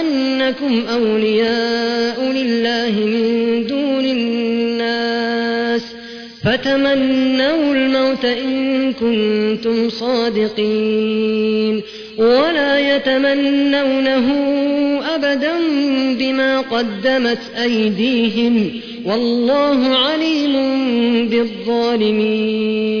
أنكم أولياء لله من دون الناس فتمنوا الموت إن كنتم صادقين ولا يتمنونه أبدا بما قدمت أيديهم والله عليم بالظالمين